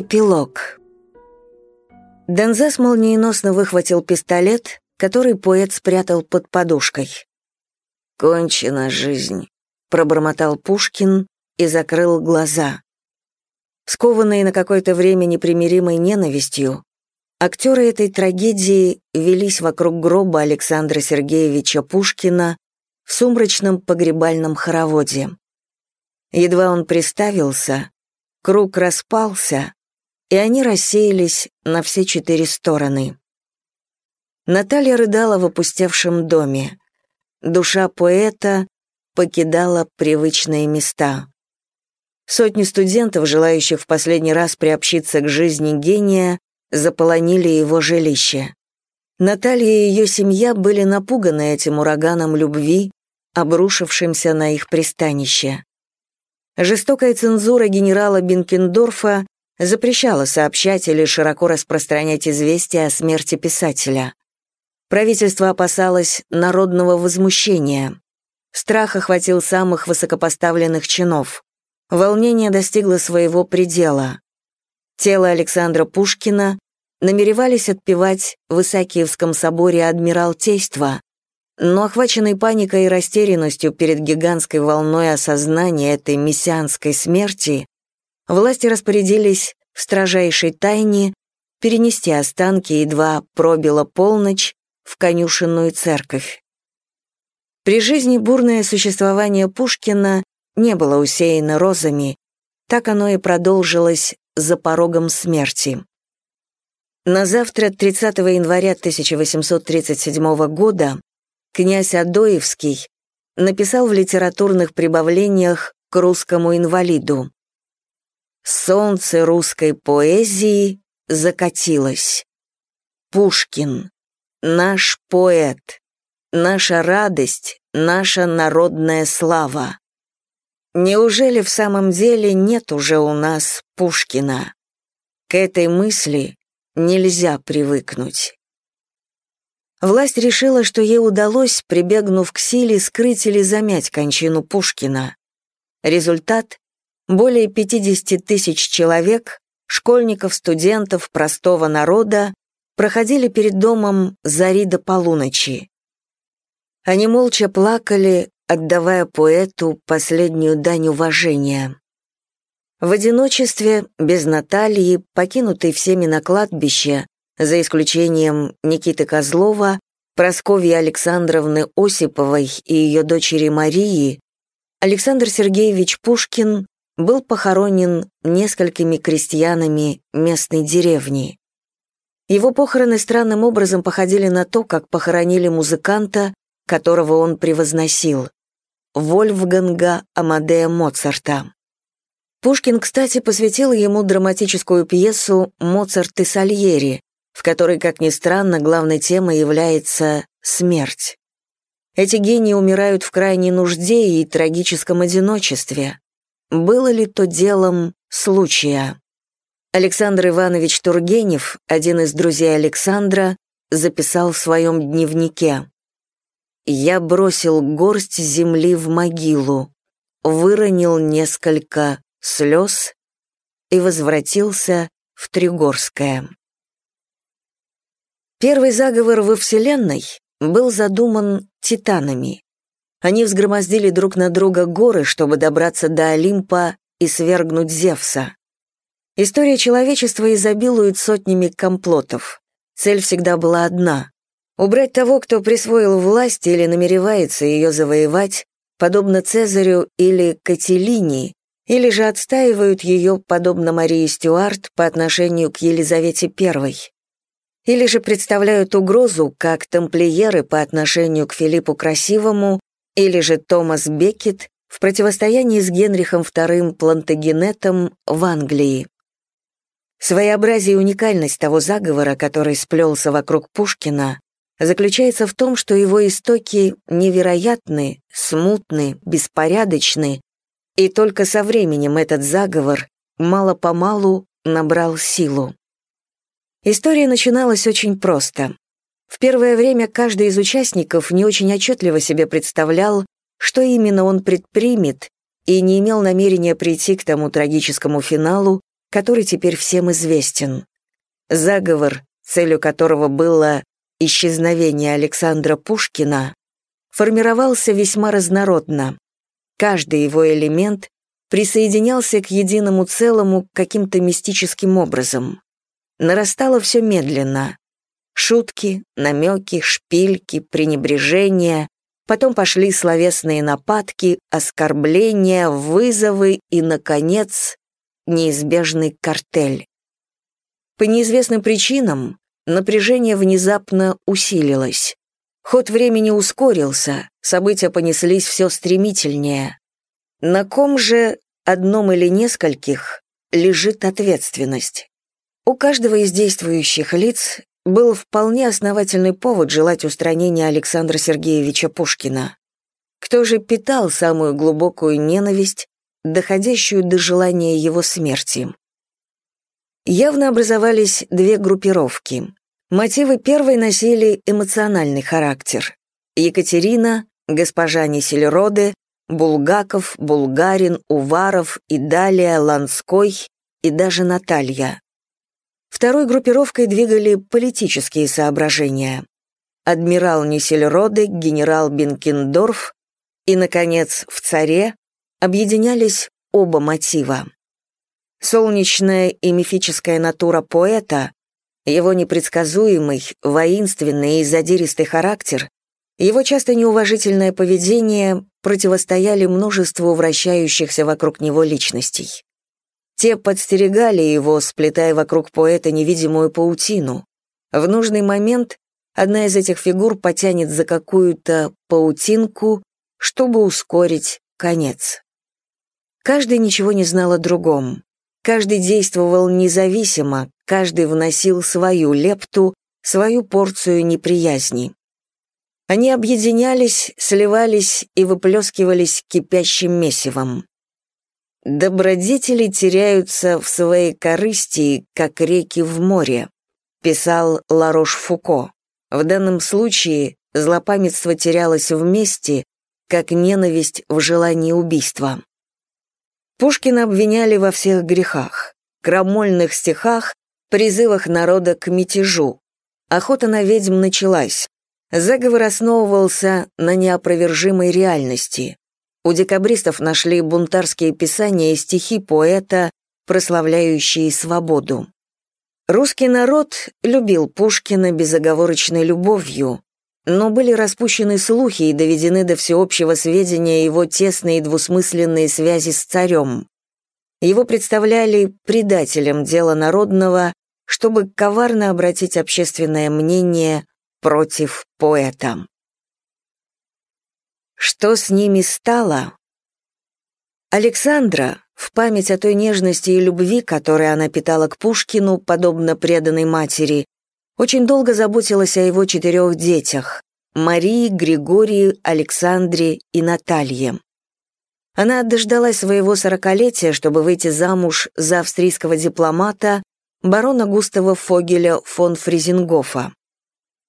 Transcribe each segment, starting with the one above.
Эпилог. Донзас молниеносно выхватил пистолет, который поэт спрятал под подушкой. «Кончена жизнь», — пробормотал Пушкин и закрыл глаза. Скованные на какое-то время непримиримой ненавистью, актеры этой трагедии велись вокруг гроба Александра Сергеевича Пушкина в сумрачном погребальном хороводе. Едва он приставился, круг распался, и они рассеялись на все четыре стороны. Наталья рыдала в опустевшем доме. Душа поэта покидала привычные места. Сотни студентов, желающих в последний раз приобщиться к жизни гения, заполонили его жилище. Наталья и ее семья были напуганы этим ураганом любви, обрушившимся на их пристанище. Жестокая цензура генерала Бенкендорфа запрещала сообщать или широко распространять известия о смерти писателя. Правительство опасалось народного возмущения. Страх охватил самых высокопоставленных чинов. Волнение достигло своего предела. Тело Александра Пушкина намеревались отпевать в Исаакиевском соборе Адмиралтейства, но охваченный паникой и растерянностью перед гигантской волной осознания этой мессианской смерти, власти распорядились в строжайшей тайне перенести останки, едва пробила полночь, в конюшенную церковь. При жизни бурное существование Пушкина не было усеяно розами, так оно и продолжилось за порогом смерти. На завтра, 30 января 1837 года, князь Адоевский написал в литературных прибавлениях к русскому инвалиду. «Солнце русской поэзии закатилось. Пушкин, наш поэт, наша радость, наша народная слава. Неужели в самом деле нет уже у нас Пушкина? К этой мысли нельзя привыкнуть. Власть решила, что ей удалось, прибегнув к силе, скрыть или замять кончину Пушкина. Результат — более 50 тысяч человек, школьников, студентов, простого народа, проходили перед домом зари до полуночи. Они молча плакали, отдавая поэту последнюю дань уважения. В одиночестве, без Натальи, покинутый всеми на кладбище, за исключением Никиты Козлова, Просковьи Александровны Осиповой и ее дочери Марии, Александр Сергеевич Пушкин был похоронен несколькими крестьянами местной деревни. Его похороны странным образом походили на то, как похоронили музыканта, которого он превозносил, Вольфганга Амадея Моцарта. Пушкин, кстати, посвятил ему драматическую пьесу «Моцарт и Сальери», в которой, как ни странно, главной темой является смерть. Эти гении умирают в крайней нужде и трагическом одиночестве. Было ли то делом случая? Александр Иванович Тургенев, один из друзей Александра, записал в своем дневнике «Я бросил горсть земли в могилу, выронил несколько слез и возвратился в Тригорское». Первый заговор во Вселенной был задуман титанами. Они взгромоздили друг на друга горы, чтобы добраться до Олимпа и свергнуть Зевса. История человечества изобилует сотнями комплотов. Цель всегда была одна — убрать того, кто присвоил власть или намеревается ее завоевать, подобно Цезарю или Катилини, или же отстаивают ее, подобно Марии Стюарт, по отношению к Елизавете I или же представляют угрозу, как тамплиеры по отношению к Филиппу Красивому, или же Томас Беккет в противостоянии с Генрихом II Плантагенетом в Англии. Своеобразие и уникальность того заговора, который сплелся вокруг Пушкина, заключается в том, что его истоки невероятны, смутны, беспорядочны, и только со временем этот заговор мало-помалу набрал силу. История начиналась очень просто. В первое время каждый из участников не очень отчетливо себе представлял, что именно он предпримет, и не имел намерения прийти к тому трагическому финалу, который теперь всем известен. Заговор, целью которого было исчезновение Александра Пушкина, формировался весьма разнородно. Каждый его элемент присоединялся к единому целому каким-то мистическим образом. Нарастало все медленно. Шутки, намеки, шпильки, пренебрежения, потом пошли словесные нападки, оскорбления, вызовы и, наконец, неизбежный картель. По неизвестным причинам напряжение внезапно усилилось. Ход времени ускорился, события понеслись все стремительнее. На ком же, одном или нескольких, лежит ответственность? У каждого из действующих лиц был вполне основательный повод желать устранения Александра Сергеевича Пушкина. Кто же питал самую глубокую ненависть, доходящую до желания его смерти? Явно образовались две группировки. Мотивы первой носили эмоциональный характер. Екатерина, госпожа Несельроде, Булгаков, Булгарин, Уваров и далее Ланской и даже Наталья. Второй группировкой двигали политические соображения. Адмирал Несельроде, генерал Бенкендорф и, наконец, в «Царе» объединялись оба мотива. Солнечная и мифическая натура поэта, его непредсказуемый, воинственный и задиристый характер его часто неуважительное поведение противостояли множеству вращающихся вокруг него личностей. Те подстерегали его, сплетая вокруг поэта невидимую паутину. В нужный момент одна из этих фигур потянет за какую-то паутинку, чтобы ускорить конец. Каждый ничего не знал о другом. Каждый действовал независимо, каждый вносил свою лепту, свою порцию неприязни. Они объединялись, сливались и выплескивались кипящим месивом. «Добродетели теряются в своей корысти, как реки в море», писал Ларош Фуко. В данном случае злопамятство терялось вместе, как ненависть в желании убийства. Пушкина обвиняли во всех грехах, крамольных стихах, призывах народа к мятежу. Охота на ведьм началась. Заговор основывался на неопровержимой реальности. У декабристов нашли бунтарские писания и стихи поэта, прославляющие свободу. Русский народ любил Пушкина безоговорочной любовью, но были распущены слухи и доведены до всеобщего сведения его тесные двусмысленные связи с царем. Его представляли предателем дела народного, чтобы коварно обратить общественное мнение против поэта. Что с ними стало? Александра, в память о той нежности и любви, которой она питала к Пушкину, подобно преданной матери, очень долго заботилась о его четырех детях — Марии, Григории, Александре и Наталье. Она дождалась своего сорокалетия, чтобы выйти замуж за австрийского дипломата барона Густава Фогеля фон Фризингофа.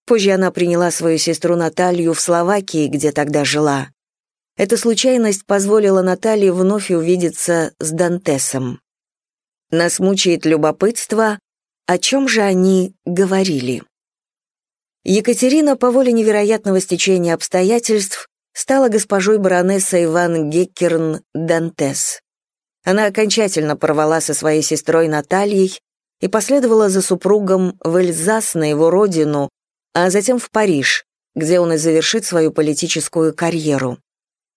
Позже она приняла свою сестру Наталью в Словакии, где тогда жила. Эта случайность позволила Наталье вновь увидеться с Дантесом. Нас мучает любопытство, о чем же они говорили. Екатерина по воле невероятного стечения обстоятельств стала госпожой баронесса Иван Геккерн Дантес. Она окончательно порвала со своей сестрой Натальей и последовала за супругом в Эльзас на его родину, а затем в Париж, где он и завершит свою политическую карьеру.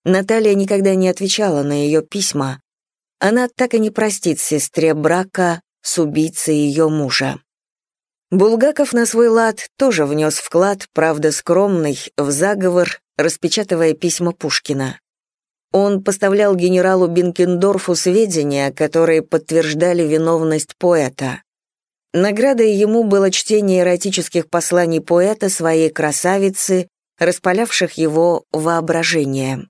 Наталья никогда не отвечала на ее письма. Она так и не простит сестре брака с убийцей ее мужа. Булгаков на свой лад тоже внес вклад, правда скромный, в заговор, распечатывая письма Пушкина. Он поставлял генералу Бинкендорфу сведения, которые подтверждали виновность поэта. Наградой ему было чтение эротических посланий поэта своей красавицы, распалявших его воображение.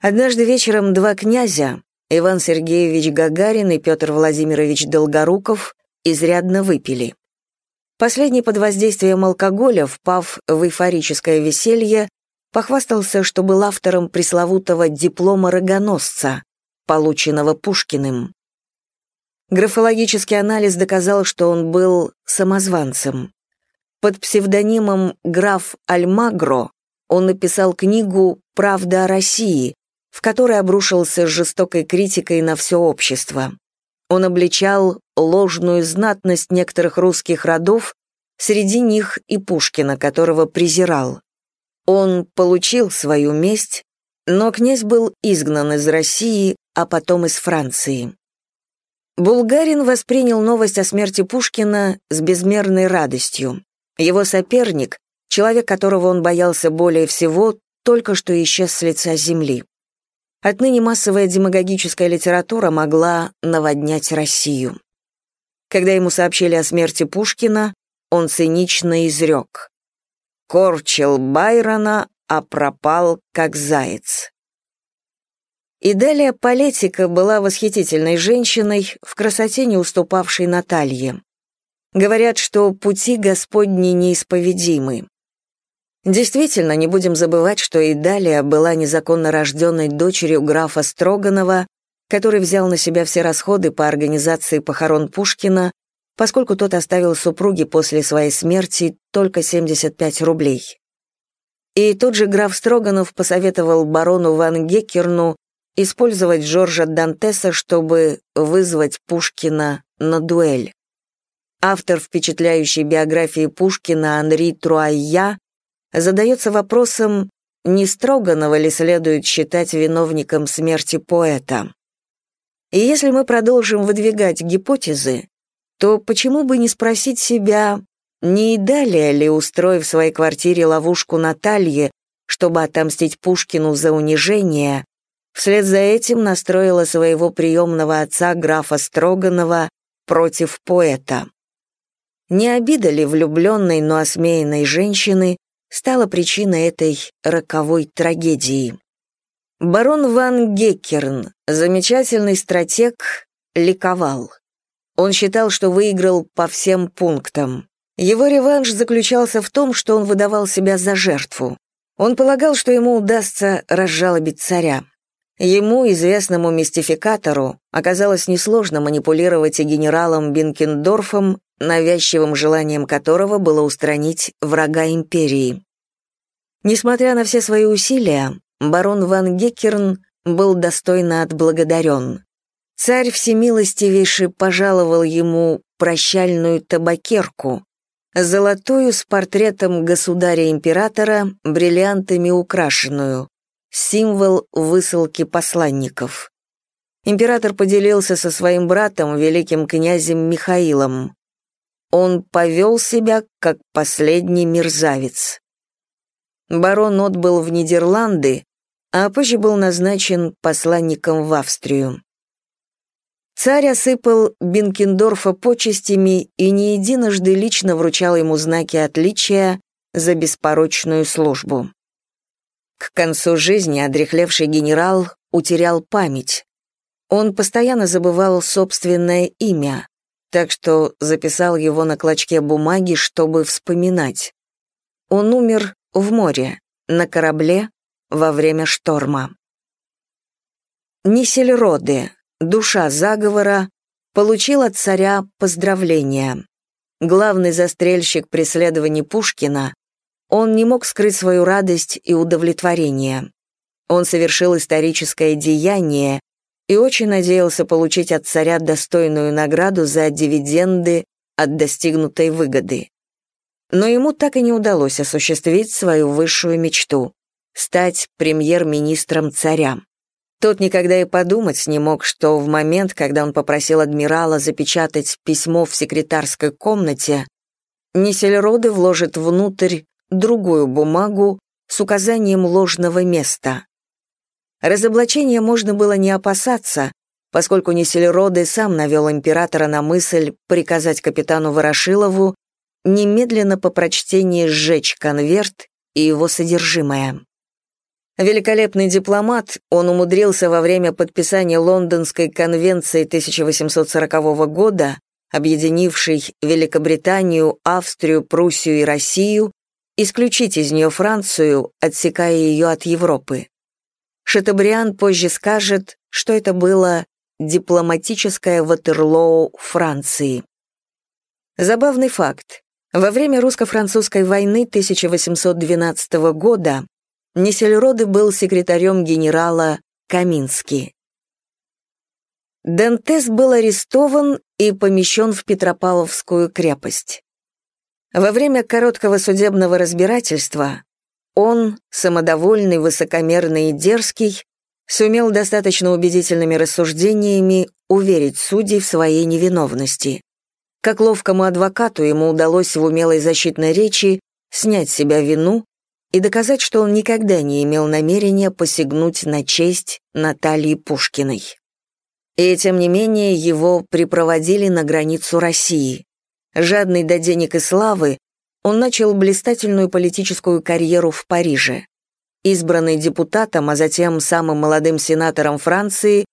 Однажды вечером два князя, Иван Сергеевич Гагарин и Петр Владимирович Долгоруков, изрядно выпили. Последний под воздействием алкоголя, впав в эйфорическое веселье, похвастался, что был автором пресловутого диплома рогоносца, полученного Пушкиным. Графологический анализ доказал, что он был самозванцем. Под псевдонимом граф Альмагро он написал книгу «Правда о России», в которой обрушился с жестокой критикой на все общество. Он обличал ложную знатность некоторых русских родов, среди них и Пушкина, которого презирал. Он получил свою месть, но князь был изгнан из России, а потом из Франции. Булгарин воспринял новость о смерти Пушкина с безмерной радостью. Его соперник, человек, которого он боялся более всего, только что исчез с лица земли. Отныне массовая демагогическая литература могла наводнять Россию. Когда ему сообщили о смерти Пушкина, он цинично изрек. «Корчил Байрона, а пропал, как заяц». И далее Полетика была восхитительной женщиной, в красоте не уступавшей Наталье. Говорят, что пути Господни неисповедимы. Действительно, не будем забывать, что и была незаконно рожденной дочерью графа Строганова, который взял на себя все расходы по организации похорон Пушкина, поскольку тот оставил супруге после своей смерти только 75 рублей. И тот же граф Строганов посоветовал барону Ван Геккерну использовать Жоржа Дантеса, чтобы вызвать Пушкина на дуэль. Автор впечатляющей биографии Пушкина Анри Труайя задается вопросом, не Строганова ли следует считать виновником смерти поэта. И если мы продолжим выдвигать гипотезы, то почему бы не спросить себя, не и далее ли, устроив в своей квартире ловушку Наталье, чтобы отомстить Пушкину за унижение, Вслед за этим настроила своего приемного отца графа Строганова против поэта. Не обида ли влюбленной, но осмеянной женщины стала причиной этой роковой трагедии? Барон Ван Геккерн, замечательный стратег, ликовал. Он считал, что выиграл по всем пунктам. Его реванш заключался в том, что он выдавал себя за жертву. Он полагал, что ему удастся разжалобить царя. Ему, известному мистификатору, оказалось несложно манипулировать и генералом Бинкендорфом, навязчивым желанием которого было устранить врага империи. Несмотря на все свои усилия, барон Ван Геккерн был достойно отблагодарен. Царь всемилостивейший пожаловал ему прощальную табакерку, золотую с портретом государя-императора, бриллиантами украшенную, символ высылки посланников. Император поделился со своим братом, великим князем Михаилом. Он повел себя, как последний мерзавец. Барон отбыл в Нидерланды, а позже был назначен посланником в Австрию. Царь осыпал Бинкендорфа почестями и не единожды лично вручал ему знаки отличия за беспорочную службу. К концу жизни одрехлевший генерал утерял память. Он постоянно забывал собственное имя, так что записал его на клочке бумаги, чтобы вспоминать. Он умер в море, на корабле, во время шторма. Нисельроде, душа заговора, получил от царя поздравления. Главный застрельщик преследований Пушкина он не мог скрыть свою радость и удовлетворение. Он совершил историческое деяние и очень надеялся получить от царя достойную награду за дивиденды от достигнутой выгоды. Но ему так и не удалось осуществить свою высшую мечту — стать премьер-министром царя. Тот никогда и подумать не мог, что в момент, когда он попросил адмирала запечатать письмо в секретарской комнате, Несельроды вложит внутрь другую бумагу с указанием ложного места. Разоблачения можно было не опасаться, поскольку Неселероды сам навел императора на мысль приказать капитану Ворошилову немедленно по прочтении сжечь конверт и его содержимое. Великолепный дипломат, он умудрился во время подписания Лондонской конвенции 1840 года, объединившей Великобританию, Австрию, Пруссию и Россию, исключить из нее Францию, отсекая ее от Европы. Шатабриан позже скажет, что это было «Дипломатическое Ватерлоу Франции». Забавный факт. Во время русско-французской войны 1812 года Несельроды был секретарем генерала Камински. Дантес был арестован и помещен в Петропавловскую крепость. Во время короткого судебного разбирательства он, самодовольный, высокомерный и дерзкий, сумел достаточно убедительными рассуждениями уверить судей в своей невиновности. Как ловкому адвокату ему удалось в умелой защитной речи снять с себя вину и доказать, что он никогда не имел намерения посягнуть на честь Натальи Пушкиной. И тем не менее его припроводили на границу России. Жадный до денег и славы, он начал блистательную политическую карьеру в Париже. Избранный депутатом, а затем самым молодым сенатором Франции,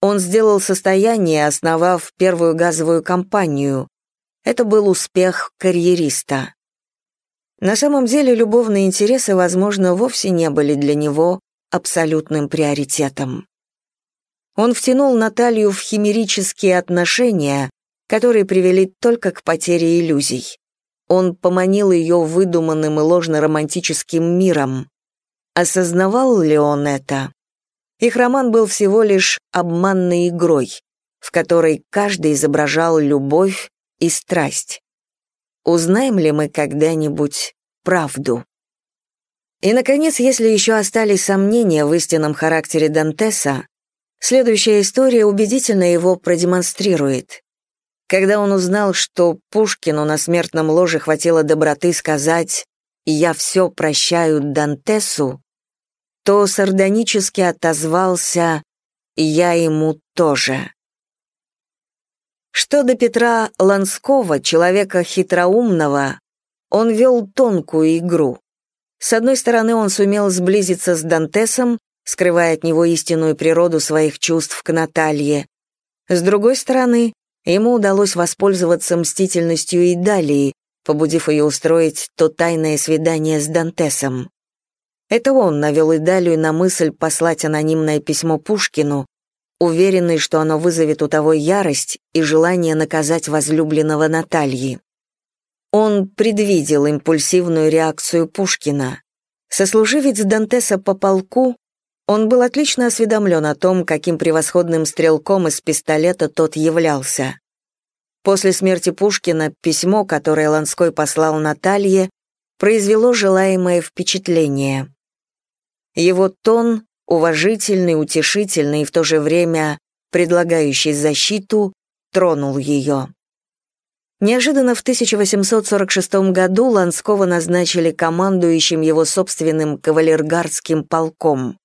он сделал состояние, основав первую газовую компанию. Это был успех карьериста. На самом деле любовные интересы, возможно, вовсе не были для него абсолютным приоритетом. Он втянул Наталью в химерические отношения, которые привели только к потере иллюзий. Он поманил ее выдуманным и ложно-романтическим миром. Осознавал ли он это? Их роман был всего лишь обманной игрой, в которой каждый изображал любовь и страсть. Узнаем ли мы когда-нибудь правду? И, наконец, если еще остались сомнения в истинном характере Дантеса, следующая история убедительно его продемонстрирует. Когда он узнал, что Пушкину на смертном ложе хватило доброты сказать «Я все прощаю Дантесу», то сардонически отозвался «Я ему тоже». Что до Петра Ланского, человека хитроумного, он вел тонкую игру. С одной стороны, он сумел сблизиться с Дантесом, скрывая от него истинную природу своих чувств к Наталье. С другой стороны, ему удалось воспользоваться мстительностью и Далии, побудив ее устроить то тайное свидание с Дантесом. Это он навел Идалию на мысль послать анонимное письмо Пушкину, уверенный, что оно вызовет у того ярость и желание наказать возлюбленного Натальи. Он предвидел импульсивную реакцию Пушкина. Сослуживец Дантеса по полку, он был отлично осведомлен о том, каким превосходным стрелком из пистолета тот являлся. После смерти Пушкина письмо, которое Ланской послал Наталье, произвело желаемое впечатление. Его тон, уважительный, утешительный и в то же время предлагающий защиту, тронул ее. Неожиданно в 1846 году Ланского назначили командующим его собственным кавалергардским полком.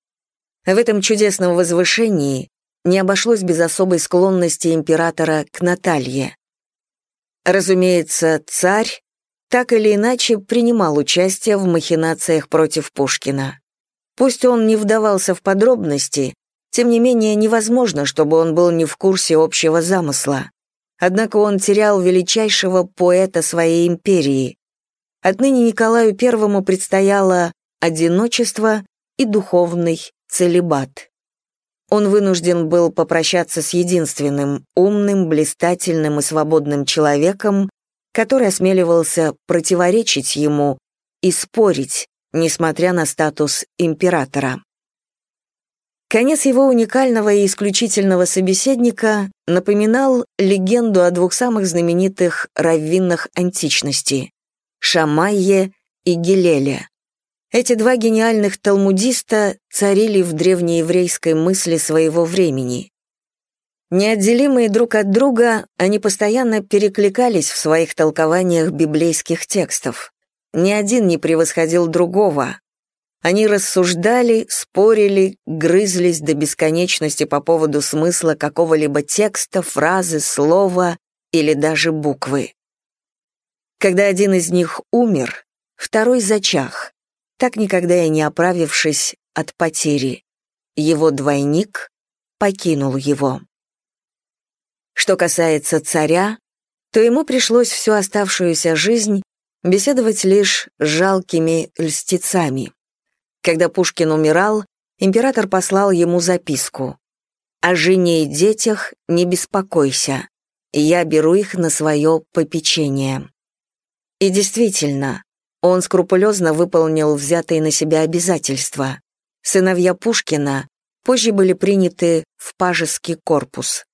В этом чудесном возвышении не обошлось без особой склонности императора к Наталье. Разумеется, царь так или иначе принимал участие в махинациях против Пушкина. Пусть он не вдавался в подробности, тем не менее невозможно, чтобы он был не в курсе общего замысла. Однако он терял величайшего поэта своей империи. Отныне Николаю I предстояло одиночество и духовный целебат. Он вынужден был попрощаться с единственным умным, блистательным и свободным человеком, который осмеливался противоречить ему и спорить, несмотря на статус императора. Конец его уникального и исключительного собеседника напоминал легенду о двух самых знаменитых раввинах античности — Шамайе и Гилеле. Эти два гениальных талмудиста царили в древнееврейской мысли своего времени. Неотделимые друг от друга, они постоянно перекликались в своих толкованиях библейских текстов. Ни один не превосходил другого. Они рассуждали, спорили, грызлись до бесконечности по поводу смысла какого-либо текста, фразы, слова или даже буквы. Когда один из них умер, второй зачах, так никогда и не оправившись от потери. Его двойник покинул его. Что касается царя, то ему пришлось всю оставшуюся жизнь беседовать лишь с жалкими льстецами. Когда Пушкин умирал, император послал ему записку. О жене и детях не беспокойся. Я беру их на свое попечение». И действительно, он скрупулезно выполнил взятые на себя обязательства. Сыновья Пушкина позже были приняты в пажеский корпус.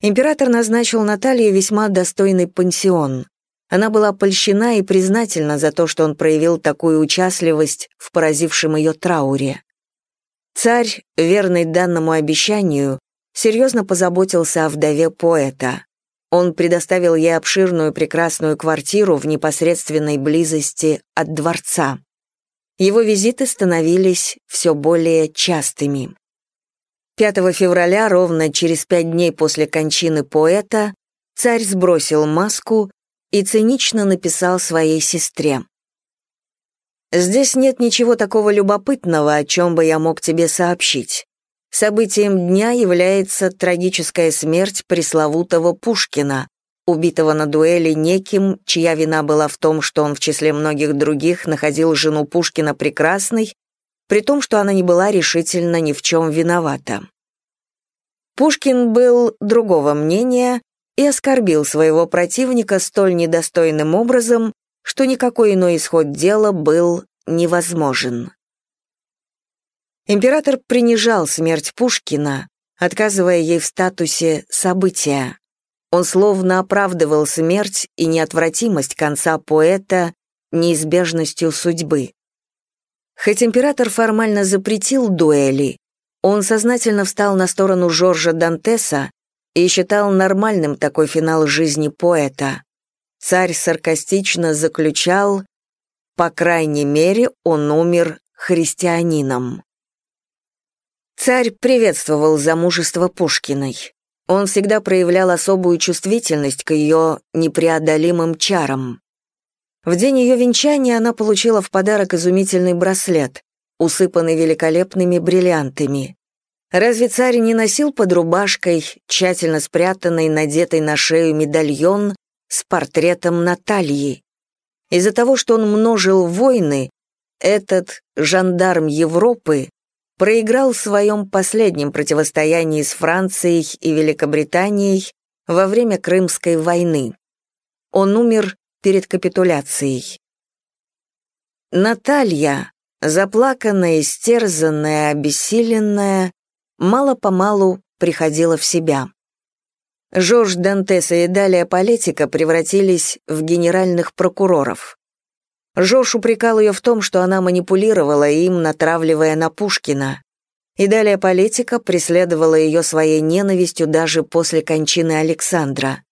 Император назначил Наталье весьма достойный пансион. Она была польщена и признательна за то, что он проявил такую участливость в поразившем ее трауре. Царь, верный данному обещанию, серьезно позаботился о вдове поэта. Он предоставил ей обширную прекрасную квартиру в непосредственной близости от дворца. Его визиты становились все более частыми. 5 февраля, ровно через пять дней после кончины поэта, царь сбросил маску и цинично написал своей сестре. «Здесь нет ничего такого любопытного, о чем бы я мог тебе сообщить. Событием дня является трагическая смерть пресловутого Пушкина, убитого на дуэли неким, чья вина была в том, что он в числе многих других находил жену Пушкина прекрасной, при том, что она не была решительно ни в чем виновата. Пушкин был другого мнения и оскорбил своего противника столь недостойным образом, что никакой иной исход дела был невозможен. Император принижал смерть Пушкина, отказывая ей в статусе события. Он словно оправдывал смерть и неотвратимость конца поэта неизбежностью судьбы. Хоть император формально запретил дуэли, он сознательно встал на сторону Жоржа Дантеса и считал нормальным такой финал жизни поэта. Царь саркастично заключал «По крайней мере, он умер христианином». Царь приветствовал замужество Пушкиной. Он всегда проявлял особую чувствительность к ее непреодолимым чарам. В день ее венчания она получила в подарок изумительный браслет, усыпанный великолепными бриллиантами. Разве царь не носил под рубашкой, тщательно спрятанный, надетый на шею медальон с портретом Натальи? Из-за того, что он множил войны, этот жандарм Европы проиграл в своем последнем противостоянии с Францией и Великобританией во время Крымской войны. Он умер перед капитуляцией. Наталья, заплаканная, истерзанная, обессиленная, мало-помалу приходила в себя. Жорж Дантеса и далее политика превратились в генеральных прокуроров. Жош упрекал ее в том, что она манипулировала им, натравливая на Пушкина. И далее политика преследовала ее своей ненавистью даже после кончины Александра.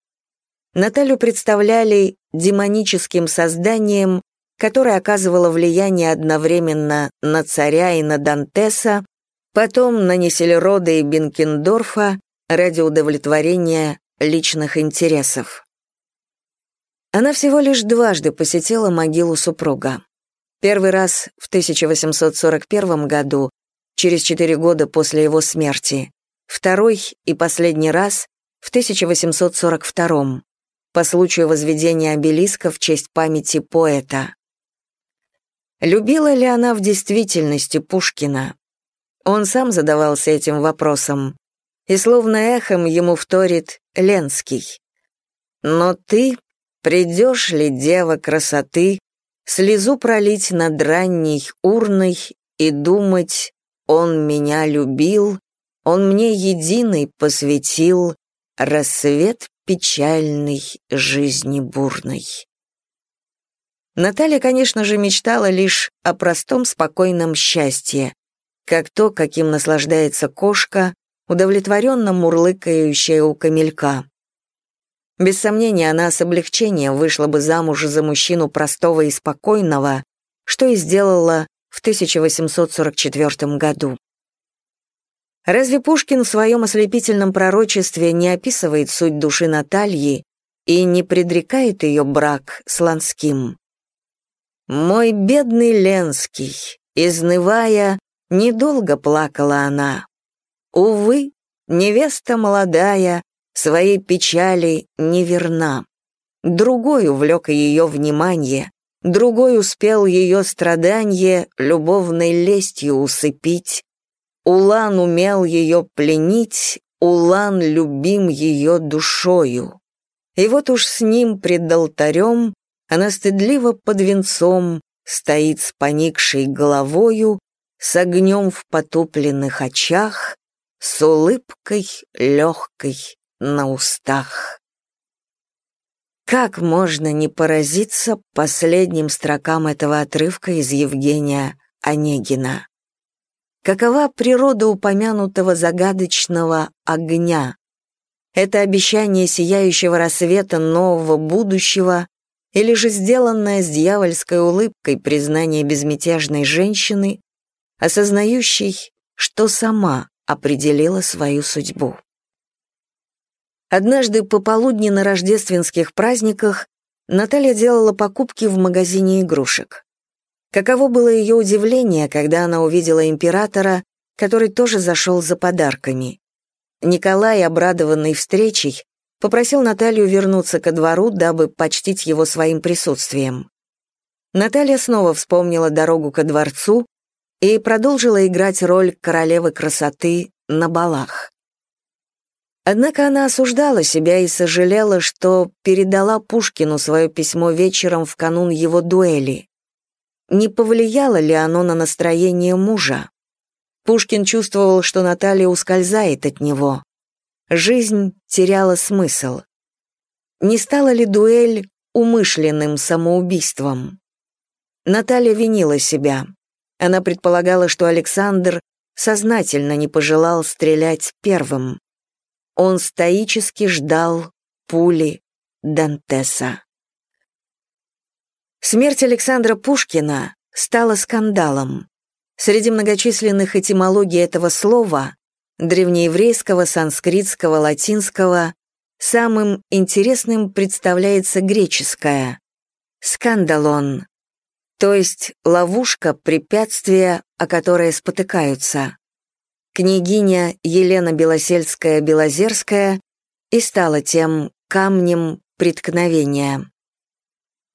Наталью представляли демоническим созданием, которое оказывало влияние одновременно на царя и на Дантеса, потом на Неселерода и Бенкендорфа ради удовлетворения личных интересов. Она всего лишь дважды посетила могилу супруга. Первый раз в 1841 году, через четыре года после его смерти, второй и последний раз в 1842 по случаю возведения обелиска в честь памяти поэта. Любила ли она в действительности Пушкина? Он сам задавался этим вопросом, и словно эхом ему вторит Ленский. «Но ты, Придешь ли, дева красоты, слезу пролить над ранней урной и думать, он меня любил, он мне единый посвятил рассвет печальной жизни бурной. Наталья, конечно же, мечтала лишь о простом спокойном счастье, как то, каким наслаждается кошка, удовлетворенно мурлыкающая у камелька. Без сомнения, она с облегчением вышла бы замуж за мужчину простого и спокойного, что и сделала в 1844 году. Разве Пушкин в своем ослепительном пророчестве не описывает суть души Натальи и не предрекает ее брак с Ланским? «Мой бедный Ленский, изнывая, недолго плакала она. Увы, невеста молодая, своей печали неверна. Другой увлек ее внимание, другой успел ее страдание любовной лестью усыпить. Улан умел ее пленить, Улан любим ее душою. И вот уж с ним пред алтарем она стыдливо под венцом стоит с поникшей головою, с огнем в потупленных очах, с улыбкой легкой на устах. Как можно не поразиться последним строкам этого отрывка из Евгения Онегина? Какова природа упомянутого загадочного огня? Это обещание сияющего рассвета нового будущего или же сделанное с дьявольской улыбкой признание безмятежной женщины, осознающей, что сама определила свою судьбу. Однажды пополудни на рождественских праздниках Наталья делала покупки в магазине игрушек. Каково было ее удивление, когда она увидела императора, который тоже зашел за подарками. Николай, обрадованный встречей, попросил Наталью вернуться ко двору, дабы почтить его своим присутствием. Наталья снова вспомнила дорогу ко дворцу и продолжила играть роль королевы красоты на балах. Однако она осуждала себя и сожалела, что передала Пушкину свое письмо вечером в канун его дуэли. Не повлияло ли оно на настроение мужа? Пушкин чувствовал, что Наталья ускользает от него. Жизнь теряла смысл. Не стала ли дуэль умышленным самоубийством? Наталья винила себя. Она предполагала, что Александр сознательно не пожелал стрелять первым. Он стоически ждал пули Дантеса. Смерть Александра Пушкина стала скандалом. Среди многочисленных этимологий этого слова древнееврейского, санскритского, латинского, самым интересным представляется греческое «скандалон», то есть ловушка, препятствие, о которое спотыкаются. Княгиня Елена Белосельская-Белозерская и стала тем камнем преткновения.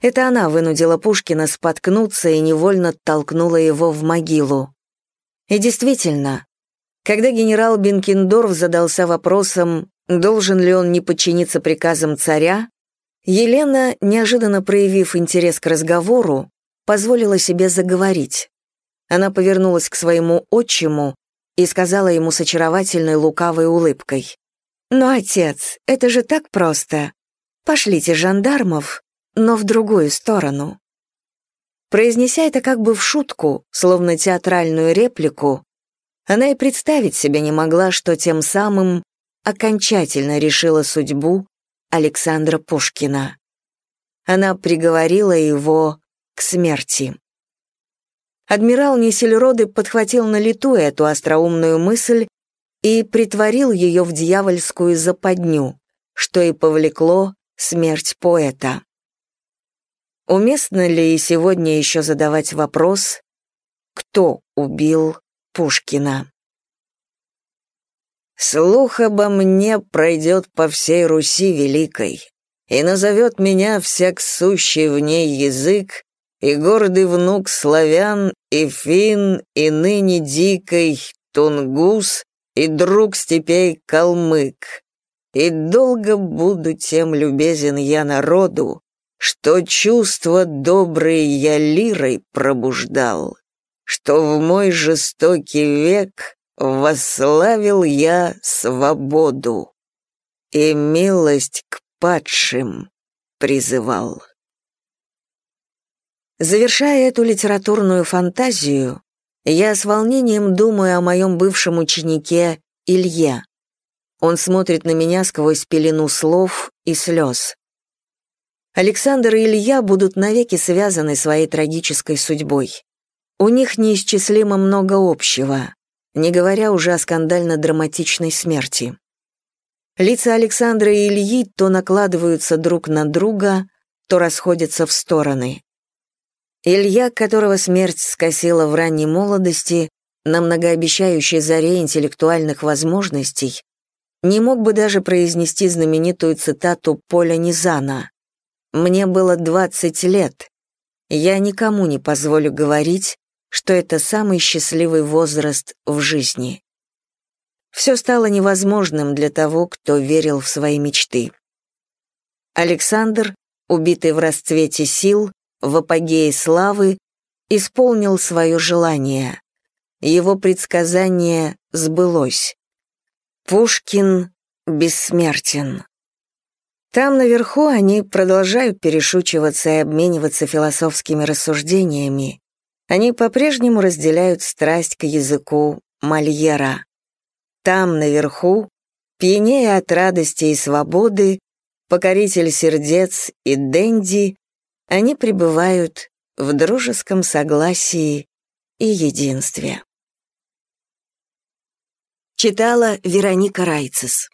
Это она вынудила Пушкина споткнуться и невольно толкнула его в могилу. И действительно, когда генерал Бенкендорф задался вопросом, должен ли он не подчиниться приказам царя, Елена, неожиданно проявив интерес к разговору, позволила себе заговорить. Она повернулась к своему отчиму и сказала ему с очаровательной лукавой улыбкой. «Но, отец, это же так просто. Пошлите жандармов, но в другую сторону». Произнеся это как бы в шутку, словно театральную реплику, она и представить себе не могла, что тем самым окончательно решила судьбу Александра Пушкина. Она приговорила его к смерти. Адмирал Несельроды подхватил на лету эту остроумную мысль и притворил ее в дьявольскую западню, что и повлекло смерть поэта. Уместно ли и сегодня еще задавать вопрос, кто убил Пушкина. Слух обо мне пройдет по всей Руси великой, и назовет меня всяк сущий в ней язык, и гордый внук славян, и фин, и ныне дикой тунгус, и друг степей калмык. И долго буду тем любезен я народу, что чувства добрые я лирой пробуждал что в мой жестокий век восславил я свободу и милость к падшим призывал. Завершая эту литературную фантазию, я с волнением думаю о моем бывшем ученике Илье. Он смотрит на меня сквозь пелену слов и слез. Александр и Илья будут навеки связаны своей трагической судьбой. У них неисчислимо много общего, не говоря уже о скандально-драматичной смерти. Лица Александра и Ильи то накладываются друг на друга, то расходятся в стороны. Илья, которого смерть скосила в ранней молодости, на многообещающей заре интеллектуальных возможностей, не мог бы даже произнести знаменитую цитату Поля Низана «Мне было 20 лет. Я никому не позволю говорить, что это самый счастливый возраст в жизни. Все стало невозможным для того, кто верил в свои мечты. Александр, убитый в расцвете сил, в апогее славы, исполнил свое желание. Его предсказание сбылось. Пушкин бессмертен. Там наверху они продолжают перешучиваться и обмениваться философскими рассуждениями. Они по-прежнему разделяют страсть к языку Мольера. Там наверху, пьянея от радости и свободы, покоритель сердец и Дэнди, они пребывают в дружеском согласии и единстве. Читала Вероника Райцес